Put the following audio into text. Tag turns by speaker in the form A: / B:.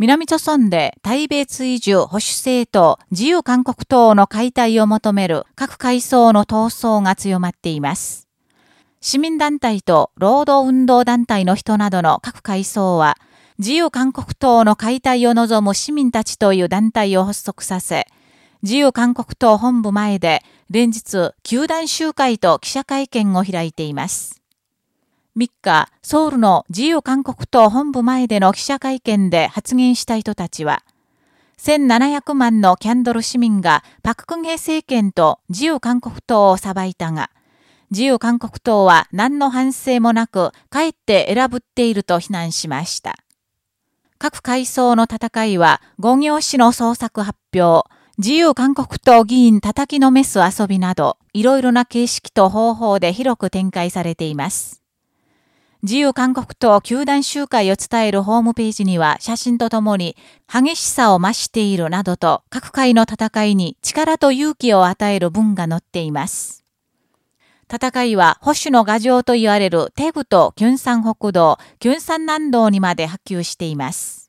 A: 南朝村で対米追従保守政党自由韓国党の解体を求める各階層の闘争が強まっています。市民団体と労働運動団体の人などの各階層は、自由韓国党の解体を望む市民たちという団体を発足させ、自由韓国党本部前で連日、球団集会と記者会見を開いています。3日、ソウルの自由韓国党本部前での記者会見で発言した人たちは、1700万のキャンドル市民がパククンヘ政権と自由韓国党を裁いたが、自由韓国党は何の反省もなく、かえって選ぶっていると非難しました。各階層の戦いは、五行市の創作発表、自由韓国党議員叩きのめす遊びなど、いろいろな形式と方法で広く展開されています。自由韓国と球団集会を伝えるホームページには写真とともに激しさを増しているなどと各界の戦いに力と勇気を与える文が載っています。戦いは保守の牙城と言われるテグとキュンサン北道、キュンサン南道にまで波及しています。